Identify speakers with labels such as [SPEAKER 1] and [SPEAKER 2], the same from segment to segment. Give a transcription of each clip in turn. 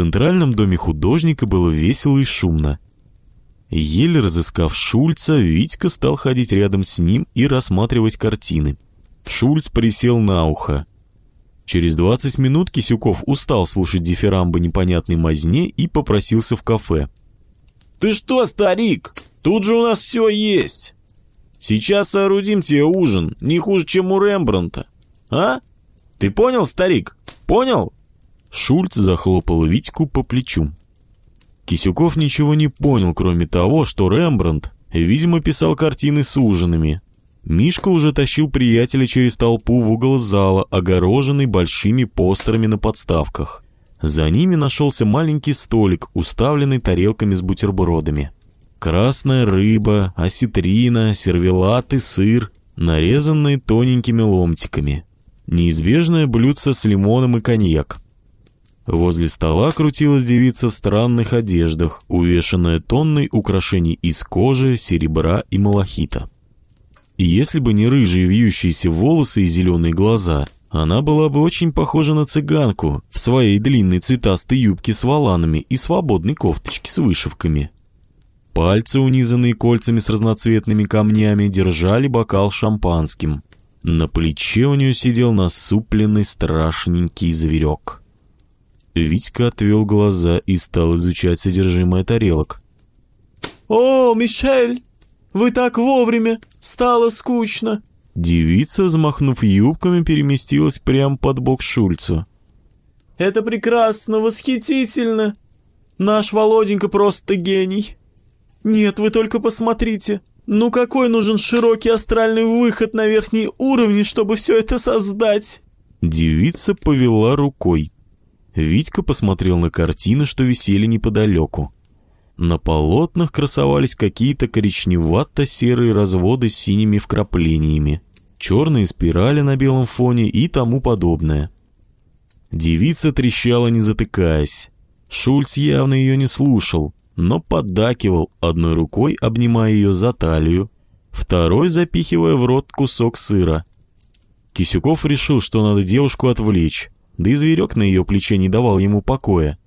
[SPEAKER 1] центральном доме художника было весело и шумно. Еле разыскав Шульца, Витька стал ходить рядом с ним и рассматривать картины. Шульц присел на ухо. Через 20 минут Кисюков устал слушать дифирамбы непонятной мазне и попросился в кафе.
[SPEAKER 2] «Ты что, старик? Тут же у нас все есть. Сейчас соорудим тебе ужин, не хуже, чем у Рембранта. А? Ты понял, старик? Понял?»
[SPEAKER 1] Шульц захлопал Витьку по плечу. Кисюков ничего не понял, кроме того, что Рембрандт, видимо, писал картины с ужинами. Мишка уже тащил приятеля через толпу в угол зала, огороженный большими постерами на подставках. За ними нашелся маленький столик, уставленный тарелками с бутербродами. Красная рыба, осетрина, сервелат и сыр, нарезанные тоненькими ломтиками. Неизбежное блюдце с лимоном и коньяк. Возле стола крутилась девица в странных одеждах, увешанная тонной украшений из кожи, серебра и малахита. И если бы не рыжие вьющиеся волосы и зеленые глаза, она была бы очень похожа на цыганку в своей длинной цветастой юбке с воланами и свободной кофточке с вышивками. Пальцы, унизанные кольцами с разноцветными камнями, держали бокал шампанским. На плече у нее сидел насупленный страшненький зверек. Витька отвел глаза и стал изучать содержимое тарелок.
[SPEAKER 3] «О, Мишель, вы так вовремя! Стало скучно!»
[SPEAKER 1] Девица, взмахнув юбками, переместилась прямо под бок Шульцу.
[SPEAKER 3] «Это прекрасно, восхитительно! Наш Володенька просто гений! Нет, вы только посмотрите! Ну какой нужен широкий астральный выход на верхние уровни, чтобы все это создать?»
[SPEAKER 1] Девица повела рукой. Витька посмотрел на картины, что висели неподалеку. На полотнах красовались какие-то коричневато-серые разводы с синими вкраплениями, черные спирали на белом фоне и тому подобное. Девица трещала, не затыкаясь. Шульц явно ее не слушал, но поддакивал, одной рукой обнимая ее за талию, второй запихивая в рот кусок сыра. Кисюков решил, что надо девушку отвлечь, да и зверек на ее плече не давал ему покоя.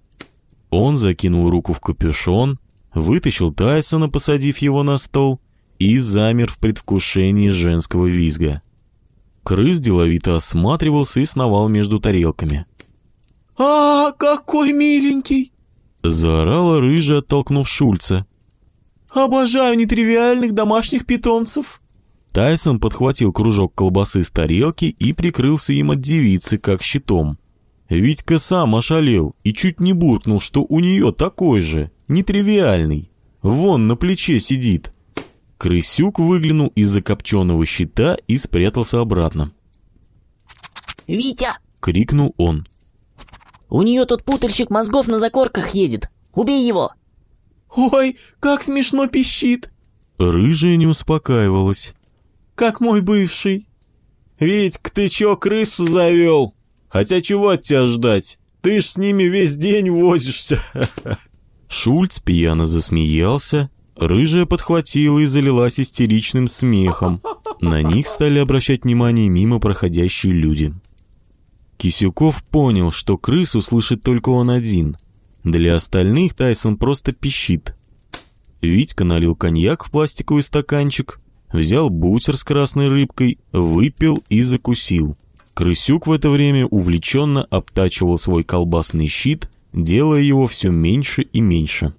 [SPEAKER 1] Он закинул руку в капюшон, вытащил Тайсона, посадив его на стол, и замер в предвкушении женского визга. Крыс деловито осматривался и сновал между тарелками.
[SPEAKER 3] «А, какой миленький!»
[SPEAKER 1] Заорала рыжая, оттолкнув Шульца.
[SPEAKER 3] «Обожаю нетривиальных домашних питомцев!»
[SPEAKER 1] Тайсон подхватил кружок колбасы с тарелки и прикрылся им от девицы, как щитом. Витька сам ошалел и чуть не буркнул, что у нее такой же, нетривиальный. Вон на плече сидит. Крысюк выглянул из-за копченого щита и спрятался обратно.
[SPEAKER 4] «Витя!»
[SPEAKER 1] — крикнул он.
[SPEAKER 4] «У нее тут путальщик мозгов на закорках едет. Убей его!»
[SPEAKER 3] «Ой, как смешно пищит!»
[SPEAKER 1] Рыжая не успокаивалась.
[SPEAKER 3] «Как мой бывший!»
[SPEAKER 2] «Витька, ты чё крысу завел?» Хотя чего от тебя ждать? Ты ж с ними весь день возишься.
[SPEAKER 1] Шульц пьяно засмеялся, рыжая подхватила и залилась истеричным смехом. На них стали обращать внимание мимо проходящие люди. Кисюков понял, что крысу слышит только он один. Для остальных Тайсон просто пищит. Витька налил коньяк в пластиковый стаканчик, взял бутер с красной рыбкой, выпил и закусил. Крысюк в это время увлеченно обтачивал свой колбасный щит, делая его все меньше и меньше.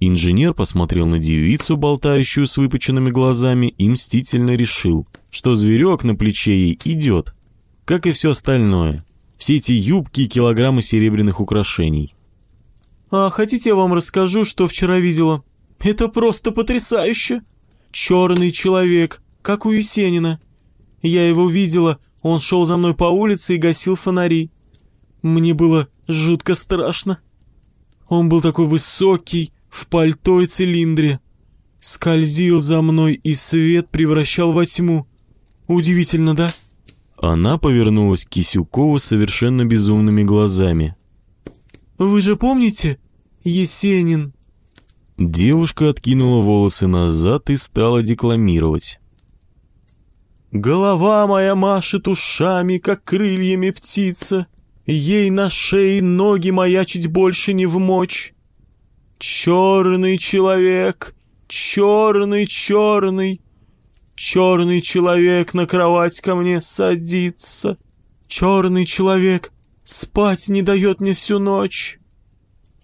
[SPEAKER 1] Инженер посмотрел на девицу, болтающую с выпученными глазами, и мстительно решил, что зверек на плече ей идет, как и все остальное, все эти юбки и килограммы серебряных украшений.
[SPEAKER 3] «А хотите я вам расскажу, что вчера видела? Это просто потрясающе! Черный человек, как у Есенина!» Я его видела, он шел за мной по улице и гасил фонари. Мне было жутко страшно. Он был такой высокий, в пальто и цилиндре. Скользил за мной, и свет превращал во тьму. Удивительно, да?
[SPEAKER 1] Она повернулась к Кисюкову совершенно безумными глазами.
[SPEAKER 3] «Вы же помните? Есенин!»
[SPEAKER 1] Девушка откинула волосы назад и стала декламировать.
[SPEAKER 3] Голова моя машет ушами, как крыльями птица. Ей на шее ноги маячить больше не в мочь. Черный человек, черный, черный, черный человек на кровать ко мне садится. Черный человек спать не дает мне всю ночь.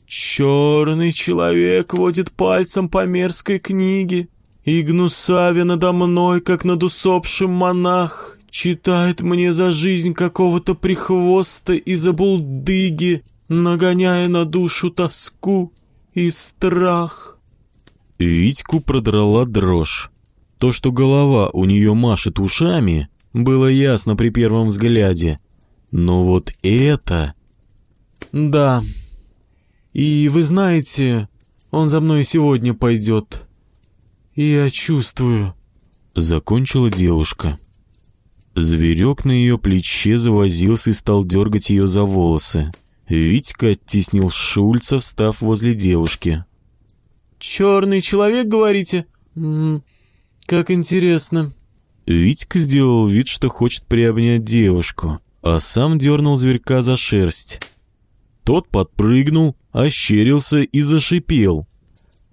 [SPEAKER 3] Черный человек водит пальцем по мерзкой книге, и надо мной, как над усопшим монах, читает мне за жизнь какого-то прихвоста и забулдыги, нагоняя на душу тоску и страх.
[SPEAKER 1] Витьку продрала дрожь. То, что голова у нее машет ушами, было ясно при первом взгляде. Но вот это...
[SPEAKER 3] Да, и вы знаете, он за мной сегодня пойдет. Я чувствую.
[SPEAKER 1] Закончила девушка. Зверек на ее плече завозился и стал дергать ее за волосы. Витька оттеснил Шульца, встав возле девушки.
[SPEAKER 3] «Черный человек, говорите? М -м, как интересно».
[SPEAKER 1] Витька сделал вид, что хочет приобнять девушку, а сам дернул зверька за шерсть. Тот подпрыгнул, ощерился и зашипел.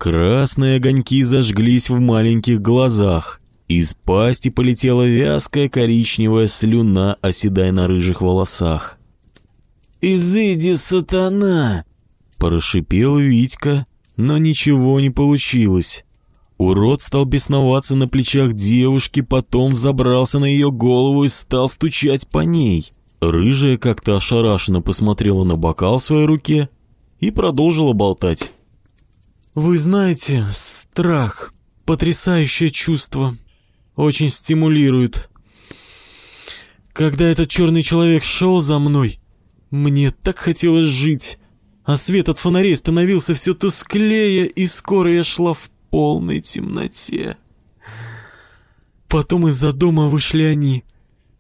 [SPEAKER 1] Красные огоньки зажглись в маленьких глазах. Из пасти полетела вязкая коричневая слюна, оседая на рыжих волосах.
[SPEAKER 2] «Изыди, сатана!»
[SPEAKER 1] Прошипел Витька, но ничего не получилось. Урод стал бесноваться на плечах девушки, потом забрался на ее голову и стал стучать по ней. Рыжая как-то ошарашенно посмотрела на бокал в своей руке и продолжила болтать.
[SPEAKER 3] «Вы знаете, страх — потрясающее чувство. Очень стимулирует. Когда этот черный человек шел за мной, мне так хотелось жить, а свет от фонарей становился все тусклее, и скоро я шла в полной темноте. Потом из-за дома вышли они,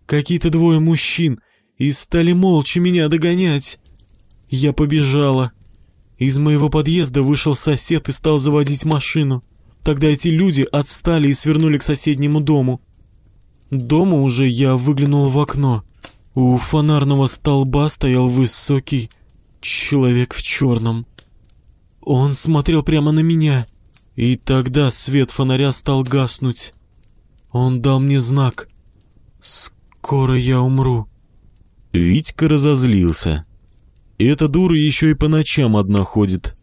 [SPEAKER 3] какие-то двое мужчин, и стали молча меня догонять. Я побежала. Из моего подъезда вышел сосед и стал заводить машину. Тогда эти люди отстали и свернули к соседнему дому. Дома уже я выглянул в окно. У фонарного столба стоял высокий человек в черном. Он смотрел прямо на меня, и тогда свет фонаря стал гаснуть. Он дал мне знак. «Скоро я умру».
[SPEAKER 1] Витька разозлился. Эта дура еще и по ночам одна ходит.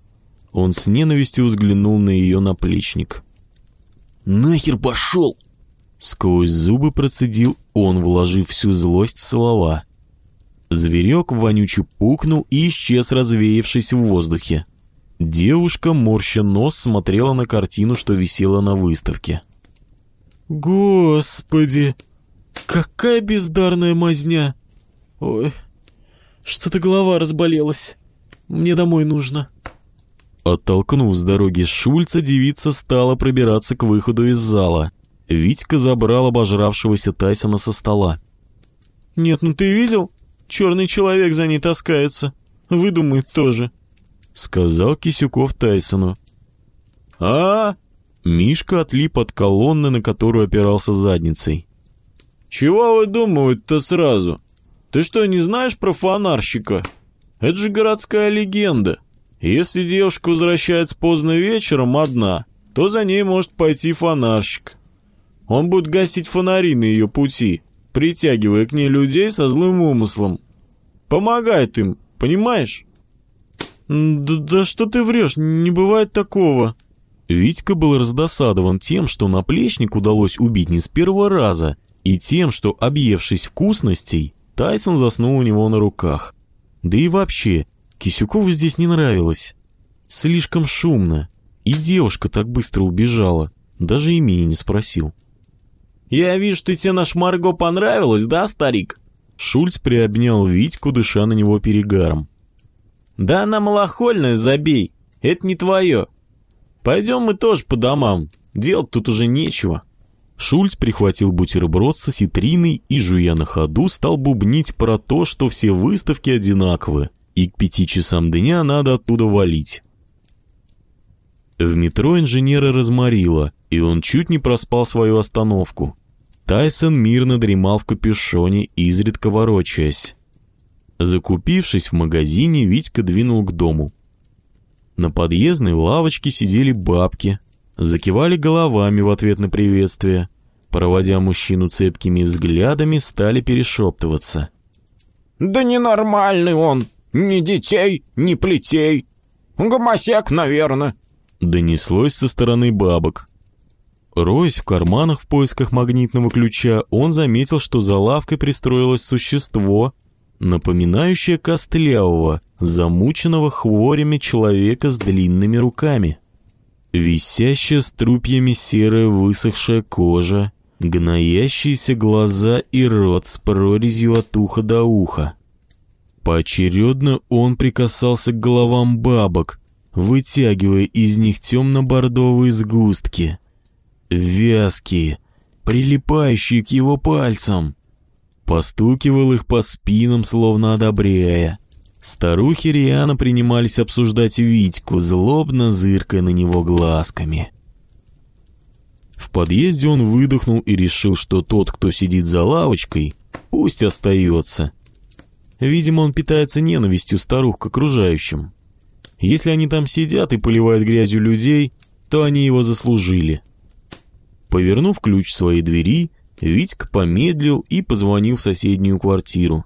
[SPEAKER 1] Он с ненавистью взглянул на ее наплечник.
[SPEAKER 2] «Нахер пошел!»
[SPEAKER 1] Сквозь зубы процедил он, вложив всю злость в слова. Зверек вонюче пукнул и исчез, развеявшись в воздухе. Девушка, морща нос, смотрела на картину, что висела на выставке.
[SPEAKER 3] «Господи, какая бездарная мазня!» Ой, что-то голова разболелась. Мне домой нужно.
[SPEAKER 1] Оттолкнув с дороги Шульца, девица стала пробираться к выходу из зала. Витька забрал обожравшегося Тайсона со стола.
[SPEAKER 3] «Нет, ну ты видел? Черный человек за ней таскается. Выдумает тоже», —
[SPEAKER 1] сказал Кисюков Тайсону.
[SPEAKER 2] «А?»
[SPEAKER 1] Мишка отлип от колонны, на которую опирался задницей.
[SPEAKER 2] «Чего выдумывают-то сразу? Ты что, не знаешь про фонарщика? Это же городская легенда. Если девушка возвращается поздно вечером одна, то за ней может пойти фонарщик. Он будет гасить фонари на ее пути, притягивая к ней людей со злым умыслом. Помогает им, понимаешь?
[SPEAKER 3] Да, да что ты врешь, не бывает такого.
[SPEAKER 1] Витька был раздосадован тем, что наплечник удалось убить не с первого раза, и тем, что, объевшись вкусностей, Тайсон заснул у него на руках. Да и вообще, Кисюкову здесь не нравилось. Слишком шумно. И девушка так быстро убежала. Даже имени не спросил.
[SPEAKER 2] «Я вижу, что тебе наш Марго понравилась, да, старик?»
[SPEAKER 1] Шульц приобнял Витьку, дыша на него перегаром.
[SPEAKER 2] «Да она малохольная, забей. Это не твое. Пойдем мы тоже по домам. Делать тут уже нечего».
[SPEAKER 1] Шульц прихватил бутерброд со ситриной и, жуя на ходу, стал бубнить про то, что все выставки одинаковы, и к пяти часам дня надо оттуда валить. В метро инженера разморило, и он чуть не проспал свою остановку. Тайсон мирно дремал в капюшоне, изредка ворочаясь. Закупившись в магазине, Витька двинул к дому. На подъездной лавочке сидели бабки, закивали головами в ответ на приветствие, проводя мужчину цепкими взглядами, стали перешептываться.
[SPEAKER 2] «Да ненормальный он! Ни детей, ни плетей! Гомосек, наверное!»
[SPEAKER 1] Донеслось со стороны бабок. Роясь в карманах в поисках магнитного ключа, он заметил, что за лавкой пристроилось существо, напоминающее костлявого, замученного хворями человека с длинными руками. Висящая струпьями серая высохшая кожа, гноящиеся глаза и рот с прорезью от уха до уха. Поочередно он прикасался к головам бабок, вытягивая из них темно-бордовые сгустки, вязкие, прилипающие к его пальцам. Постукивал их по спинам, словно одобряя. Старухи Риана принимались обсуждать Витьку, злобно зыркая на него глазками. В подъезде он выдохнул и решил, что тот, кто сидит за лавочкой, пусть остается. Видимо, он питается ненавистью старух к окружающим. Если они там сидят и поливают грязью людей, то они его заслужили. Повернув ключ своей двери, Витька помедлил и позвонил в соседнюю квартиру.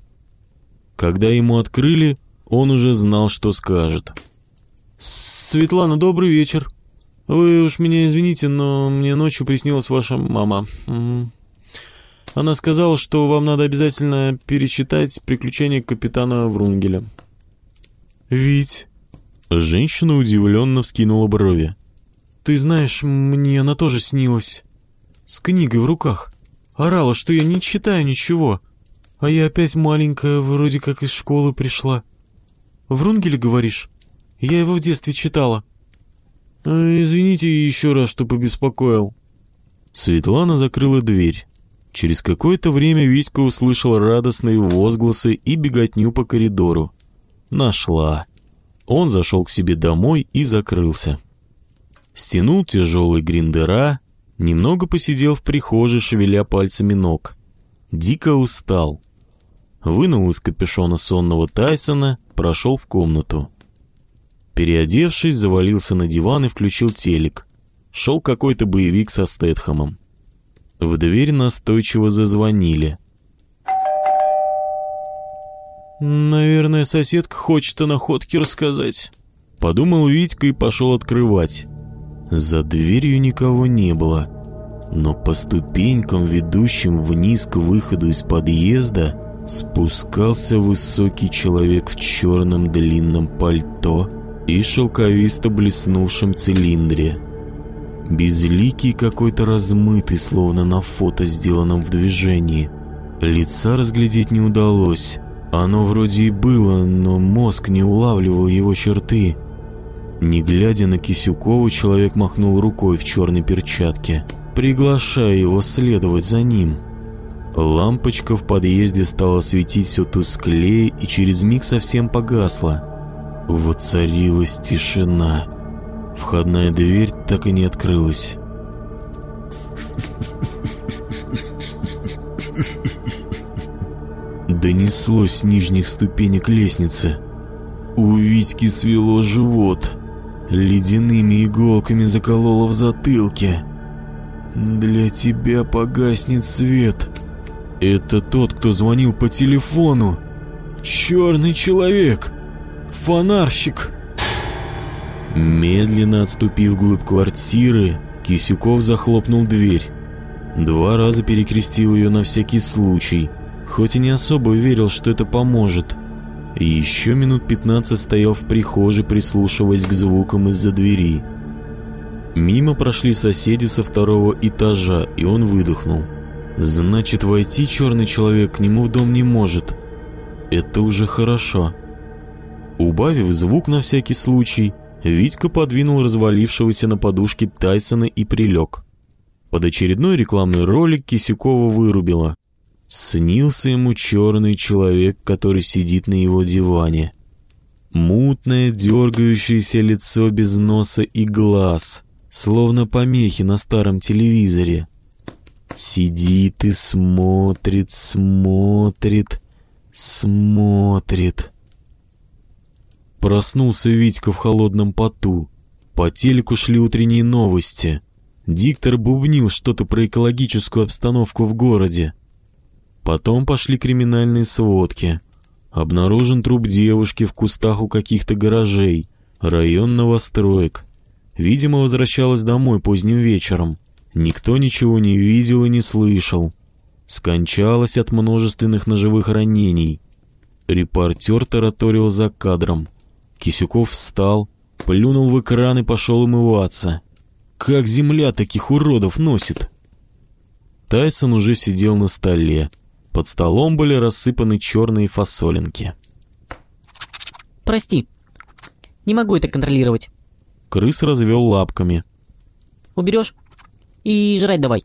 [SPEAKER 1] Когда ему открыли, он уже знал, что скажет.
[SPEAKER 3] «Светлана, добрый вечер. Вы уж меня извините, но мне ночью приснилась ваша мама. Она сказала, что вам надо обязательно перечитать «Приключения капитана Врунгеля». «Вить...»
[SPEAKER 1] Женщина удивленно вскинула брови.
[SPEAKER 3] «Ты знаешь, мне она тоже снилась. С книгой в руках. Орала, что я не читаю ничего. А я опять маленькая, вроде как из школы пришла. Врунгеля, говоришь? Я его в детстве читала. А, извините еще раз, что побеспокоил.
[SPEAKER 1] Светлана закрыла дверь. Через какое-то время Витька услышал радостные возгласы и беготню по коридору. Нашла. Он зашел к себе домой и закрылся. Стянул тяжелый гриндера, немного посидел в прихожей, шевеля пальцами ног. Дико устал. Вынул из капюшона сонного Тайсона, прошел в комнату. Переодевшись, завалился на диван и включил телек. Шел какой-то боевик со Стэтхэмом. В дверь настойчиво зазвонили.
[SPEAKER 3] «Наверное, соседка хочет о находке рассказать», —
[SPEAKER 1] подумал Витька и пошел открывать. За дверью никого не было, но по ступенькам, ведущим вниз к выходу из подъезда, спускался высокий человек в черном длинном пальто и шелковисто блеснувшем цилиндре. Безликий какой-то размытый, словно на фото, сделанном в движении. Лица разглядеть не удалось. Оно вроде и было, но мозг не улавливал его черты. Не глядя на Кисюкова, человек махнул рукой в черной перчатке, приглашая его следовать за ним. Лампочка в подъезде стала светить все тусклее и через миг совсем погасла. Воцарилась тишина. Входная дверь так и не открылась. Донеслось с нижних ступенек лестницы. У Витьки свело живот. Ледяными иголками закололо в затылке. «Для тебя погаснет свет», это тот, кто звонил по телефону. Черный человек. Фонарщик. Медленно отступив вглубь квартиры, Кисюков захлопнул дверь. Два раза перекрестил ее на всякий случай, хоть и не особо верил, что это поможет. Еще минут пятнадцать стоял в прихожей, прислушиваясь к звукам из-за двери. Мимо прошли соседи со второго этажа, и он выдохнул. Значит, войти черный человек к нему в дом не может. Это уже хорошо. Убавив звук на всякий случай, Витька подвинул развалившегося на подушке Тайсона и прилег. Под очередной рекламный ролик Кисюкова вырубила. Снился ему черный человек, который сидит на его диване. Мутное, дергающееся лицо без носа и глаз, словно помехи на старом телевизоре. Сидит и смотрит, смотрит, Смотрит. Проснулся Витька в холодном поту. По телеку шли утренние новости. Диктор бубнил что-то про экологическую обстановку в городе. Потом пошли криминальные сводки. Обнаружен труп девушки в кустах у каких-то гаражей. Район новостроек. Видимо, возвращалась домой поздним вечером. Никто ничего не видел и не слышал. Скончалась от множественных ножевых ранений. Репортер тараторил за кадром. Кисюков встал, плюнул в экран и пошел умываться. Как земля таких уродов носит? Тайсон уже сидел на столе. Под столом были рассыпаны черные фасолинки.
[SPEAKER 4] Прости, не могу это контролировать.
[SPEAKER 1] Крыс развел лапками.
[SPEAKER 4] Уберешь и жрать давай.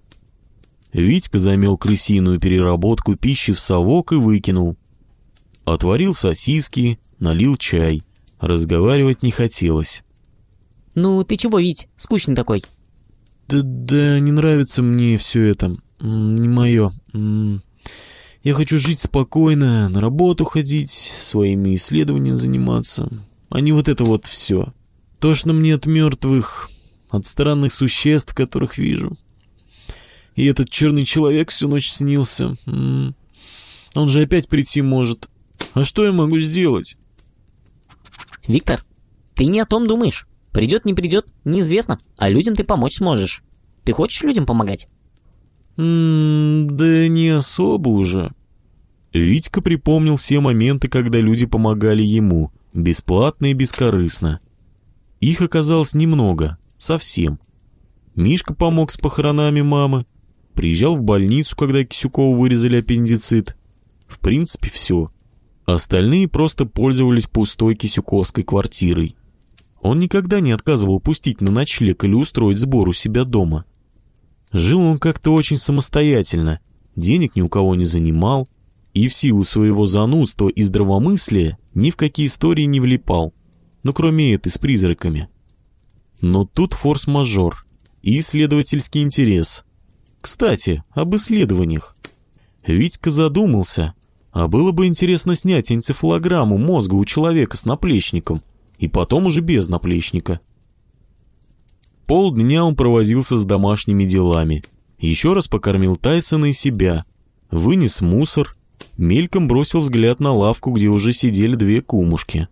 [SPEAKER 1] Витька замел крысиную переработку пищи в совок и выкинул. Отварил сосиски, налил чай. Разговаривать не хотелось.
[SPEAKER 4] Ну, ты чего, Вить, скучный такой?
[SPEAKER 3] Да, да, не нравится мне все это. Не мое. Я хочу жить спокойно, на работу ходить, своими исследованиями заниматься, а не вот это вот все. Тошно мне от мертвых, от странных существ, которых вижу. И этот черный человек всю ночь снился. Он же опять прийти может. А что я могу сделать?
[SPEAKER 4] Виктор, ты не о том думаешь. Придет, не придет, неизвестно. А людям ты помочь сможешь. Ты хочешь людям помогать?
[SPEAKER 3] М да не особо уже.
[SPEAKER 1] Витька припомнил все моменты, когда люди помогали ему, бесплатно и бескорыстно. Их оказалось немного, совсем. Мишка помог с похоронами мамы, приезжал в больницу, когда Кисюкову вырезали аппендицит. В принципе, все. Остальные просто пользовались пустой кисюковской квартирой. Он никогда не отказывал пустить на ночлег или устроить сбор у себя дома. Жил он как-то очень самостоятельно, денег ни у кого не занимал, и в силу своего занудства и здравомыслия ни в какие истории не влипал, ну кроме этой с призраками. Но тут форс-мажор и исследовательский интерес. Кстати, об исследованиях. Витька задумался, а было бы интересно снять энцефалограмму мозга у человека с наплечником, и потом уже без наплечника. Полдня он провозился с домашними делами, еще раз покормил Тайсона и себя, вынес мусор, мельком бросил взгляд на лавку, где уже сидели две кумушки.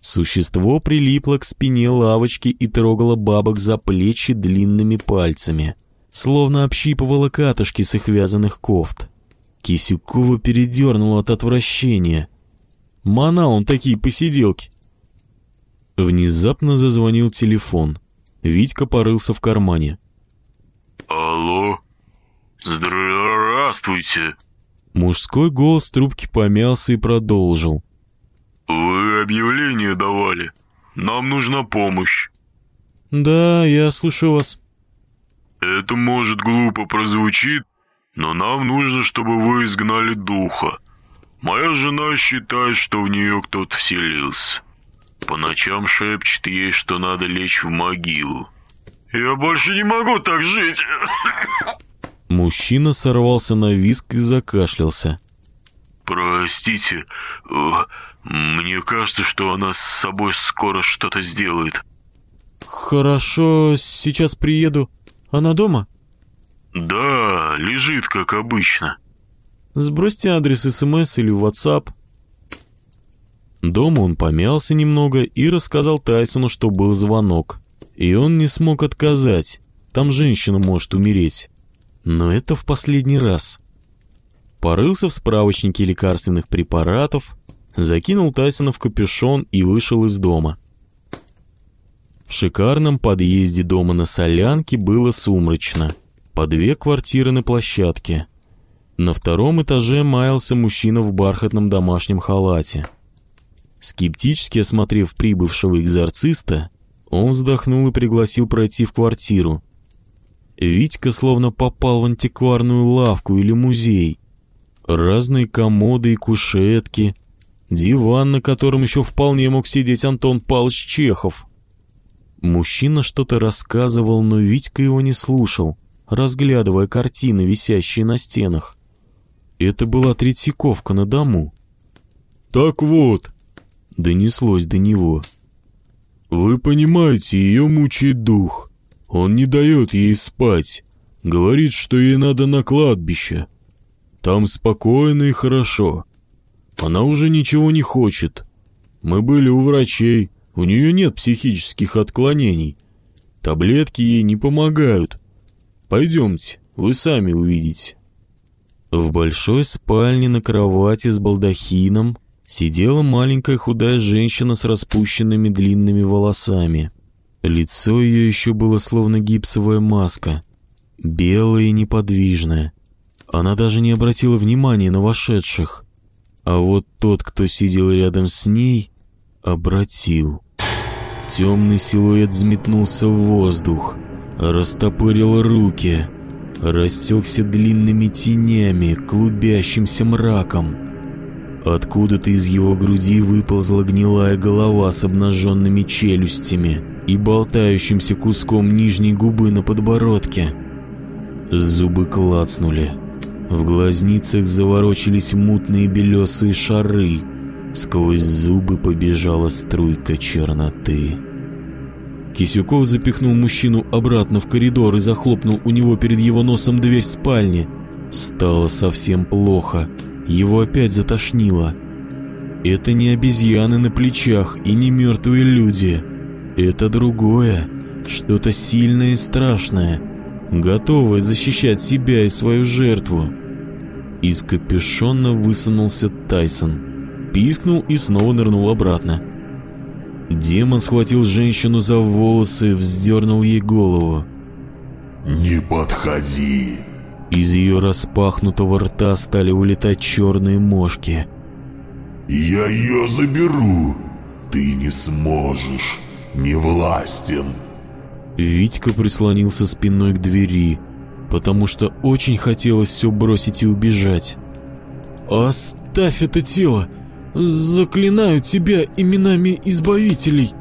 [SPEAKER 1] Существо прилипло к спине лавочки и трогало бабок за плечи длинными пальцами, словно общипывало катышки с их вязаных кофт. Кисюкова передернуло от отвращения. Манал он такие посиделки. Внезапно зазвонил телефон. Витька порылся в кармане.
[SPEAKER 5] «Алло? Здравствуйте!»
[SPEAKER 1] Мужской голос трубки помялся и продолжил.
[SPEAKER 5] «Вы объявление давали. Нам нужна помощь».
[SPEAKER 3] «Да, я слушаю вас».
[SPEAKER 5] «Это, может, глупо прозвучит, но нам нужно, чтобы вы изгнали духа. Моя жена считает, что в нее кто-то вселился. По ночам шепчет ей, что надо лечь в могилу. Я больше не могу так жить.
[SPEAKER 1] Мужчина сорвался на виск и закашлялся.
[SPEAKER 5] Простите, э, мне кажется, что она с собой скоро что-то сделает.
[SPEAKER 3] Хорошо, сейчас приеду. Она дома?
[SPEAKER 5] Да, лежит, как обычно.
[SPEAKER 3] Сбросьте адрес СМС или WhatsApp.
[SPEAKER 1] Дома он помялся немного и рассказал Тайсону, что был звонок. И он не смог отказать. Там женщина может умереть. Но это в последний раз. Порылся в справочнике лекарственных препаратов, закинул Тайсона в капюшон и вышел из дома. В шикарном подъезде дома на Солянке было сумрачно. По две квартиры на площадке. На втором этаже маялся мужчина в бархатном домашнем халате. Скептически осмотрев прибывшего экзорциста, он вздохнул и пригласил пройти в квартиру. Витька словно попал в антикварную лавку или музей. Разные комоды и кушетки, диван, на котором еще вполне мог сидеть Антон Павлович Чехов. Мужчина что-то рассказывал, но Витька его не слушал, разглядывая картины, висящие на стенах. Это была Третьяковка на дому,
[SPEAKER 2] Так вот,
[SPEAKER 1] донеслось до него.
[SPEAKER 2] Вы понимаете, ее мучает дух. Он не дает ей спать. Говорит, что ей надо на кладбище. Там спокойно и хорошо. Она уже ничего не хочет. Мы были у врачей, у нее нет психических отклонений. Таблетки ей не помогают. Пойдемте, вы сами увидите.
[SPEAKER 1] В большой спальне на кровати с балдахином сидела маленькая худая женщина с распущенными длинными волосами. Лицо ее еще было словно гипсовая маска, белое и неподвижное. Она даже не обратила внимания на вошедших. А вот тот, кто сидел рядом с ней, обратил. Темный силуэт взметнулся в воздух, растопырил руки, растекся длинными тенями, клубящимся мраком. Откуда-то из его груди выползла гнилая голова с обнаженными челюстями и болтающимся куском нижней губы на подбородке. Зубы клацнули. В глазницах заворочились мутные белесые шары. Сквозь зубы побежала струйка черноты. Кисюков запихнул мужчину обратно в коридор и захлопнул у него перед его носом дверь спальни. Стало совсем плохо. Его опять затошнило. Это не обезьяны на плечах и не мертвые люди. Это другое, что-то сильное и страшное, готовое защищать себя и свою жертву. Из капюшона высунулся Тайсон. Пискнул и снова нырнул обратно. Демон схватил женщину за волосы, вздернул ей голову.
[SPEAKER 6] «Не подходи!»
[SPEAKER 1] Из ее распахнутого рта стали улетать черные мошки.
[SPEAKER 6] «Я ее заберу! Ты не сможешь! Не властен!»
[SPEAKER 1] Витька прислонился спиной к двери, потому что очень хотелось все бросить и убежать.
[SPEAKER 3] «Оставь это тело! Заклинаю тебя именами избавителей!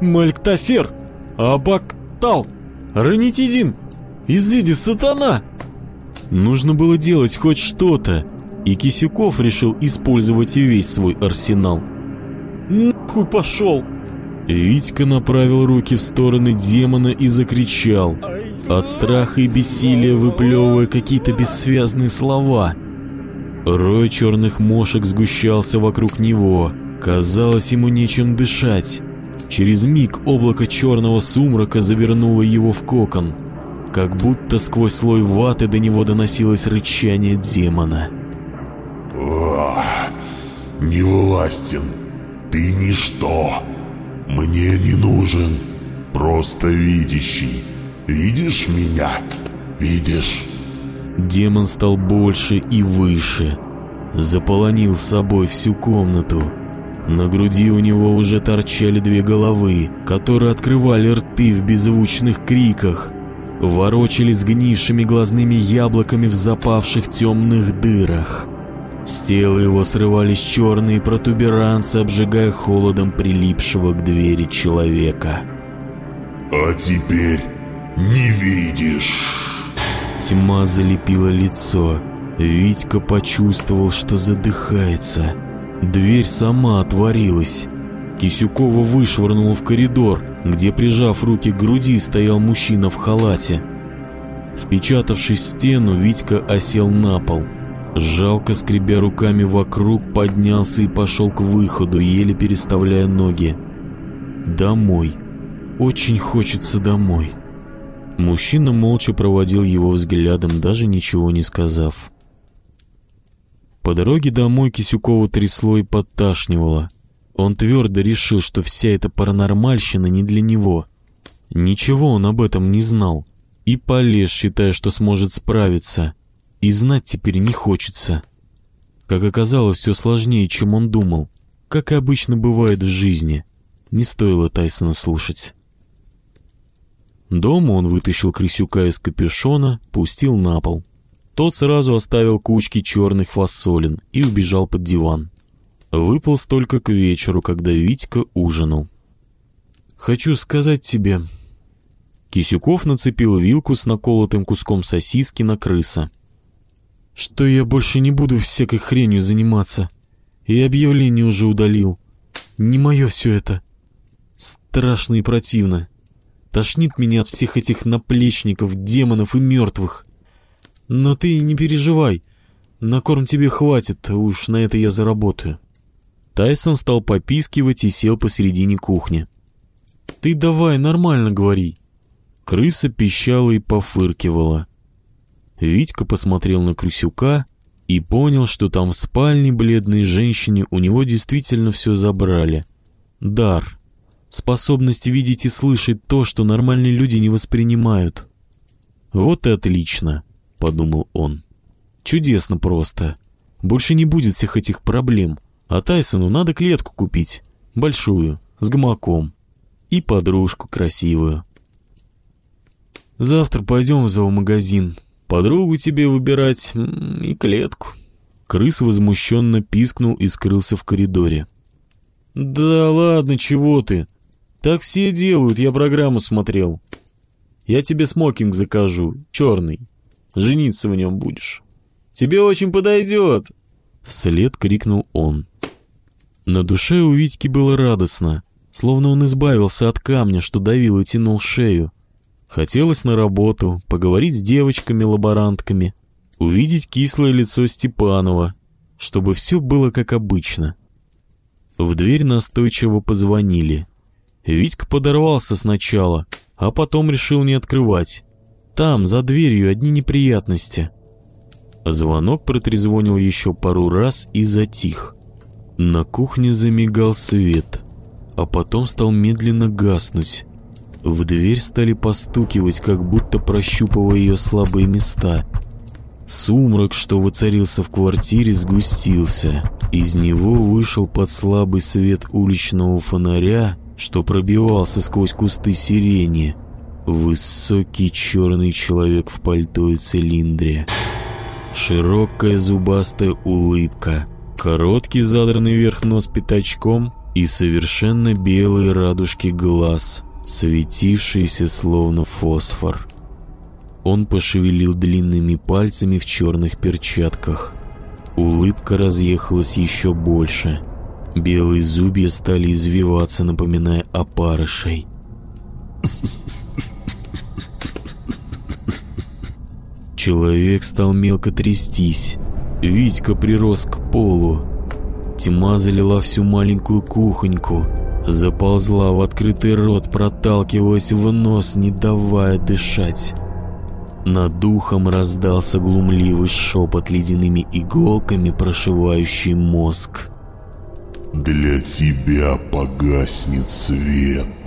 [SPEAKER 3] Малктафер! Абактал! Ранитизин! Изыди сатана!»
[SPEAKER 1] Нужно было делать хоть что-то, и Кисюков решил использовать весь свой арсенал.
[SPEAKER 3] «Нахуй пошел!»
[SPEAKER 1] Витька направил руки в стороны демона и закричал, от страха и бессилия выплевывая какие-то бессвязные слова. Рой черных мошек сгущался вокруг него, казалось ему нечем дышать. Через миг облако черного сумрака завернуло его в кокон, как будто сквозь слой ваты до него доносилось рычание демона.
[SPEAKER 6] Ох, не властен. Ты ничто. Мне не нужен. Просто видящий. Видишь меня? Видишь?
[SPEAKER 1] Демон стал больше и выше. Заполонил собой всю комнату. На груди у него уже торчали две головы, которые открывали рты в беззвучных криках. Ворочали сгнившими глазными яблоками в запавших темных дырах. С тела его срывались черные протуберанцы, обжигая холодом прилипшего к двери человека.
[SPEAKER 6] А теперь не видишь.
[SPEAKER 1] Тьма залепила лицо. Витька почувствовал, что задыхается. Дверь сама отворилась. Кисюкова вышвырнула в коридор, где, прижав руки к груди, стоял мужчина в халате. Впечатавшись в стену, Витька осел на пол. Жалко скребя руками вокруг, поднялся и пошел к выходу, еле переставляя ноги. Домой. Очень хочется домой. Мужчина молча проводил его взглядом, даже ничего не сказав. По дороге домой Кисюкова трясло и подташнивало. Он твердо решил, что вся эта паранормальщина не для него. Ничего он об этом не знал. И полез, считая, что сможет справиться. И знать теперь не хочется. Как оказалось, все сложнее, чем он думал. Как и обычно бывает в жизни. Не стоило Тайсона слушать. Дома он вытащил крысюка из капюшона, пустил на пол. Тот сразу оставил кучки черных фасолин и убежал под диван. Выполз только к вечеру, когда Витька ужинал. «Хочу сказать тебе...» Кисюков нацепил вилку с наколотым куском сосиски на крыса. «Что я больше не буду всякой хренью заниматься.
[SPEAKER 3] И объявление уже удалил. Не мое все это. Страшно и противно. Тошнит меня от всех этих наплечников, демонов и мертвых. Но ты не переживай. На корм тебе хватит, уж на это я заработаю.
[SPEAKER 1] Тайсон стал попискивать и сел посередине кухни.
[SPEAKER 3] Ты давай нормально говори.
[SPEAKER 1] Крыса пищала и пофыркивала. Витька посмотрел на Крысюка и понял, что там в спальне бледной женщине у него действительно все забрали. Дар. Способность видеть и слышать то, что нормальные люди не воспринимают. «Вот и отлично», — подумал он. «Чудесно просто. Больше не будет всех этих проблем. А Тайсону надо клетку купить. Большую, с гамаком. И подружку красивую.
[SPEAKER 3] Завтра пойдем в зоомагазин. Подругу тебе выбирать и клетку.
[SPEAKER 1] Крыс возмущенно пискнул и скрылся в коридоре.
[SPEAKER 3] «Да ладно, чего ты? Так все делают, я программу смотрел. Я тебе смокинг закажу, черный. Жениться в нем будешь. Тебе очень подойдет!»
[SPEAKER 1] Вслед крикнул он. На душе у Витьки было радостно, словно он избавился от камня, что давил и тянул шею. Хотелось на работу, поговорить с девочками-лаборантками, увидеть кислое лицо Степанова, чтобы все было как обычно. В дверь настойчиво позвонили. Витька подорвался сначала, а потом решил не открывать. Там, за дверью, одни неприятности. Звонок протрезвонил еще пару раз и затих. На кухне замигал свет, а потом стал медленно гаснуть. В дверь стали постукивать, как будто прощупывая ее слабые места. Сумрак, что воцарился в квартире, сгустился. Из него вышел под слабый свет уличного фонаря, что пробивался сквозь кусты сирени. Высокий черный человек в пальто и цилиндре. Широкая зубастая улыбка – Короткий задранный вверх нос пятачком и совершенно белые радужки глаз, светившиеся словно фосфор. Он пошевелил длинными пальцами в черных перчатках. Улыбка разъехалась еще больше. Белые зубья стали извиваться, напоминая опарышей. Человек стал мелко трястись. Витька прирос к полу. Тьма залила всю маленькую кухоньку, заползла в открытый рот, проталкиваясь в нос, не давая дышать. Над духом раздался глумливый шепот ледяными иголками, прошивающий мозг.
[SPEAKER 6] «Для тебя погаснет свет».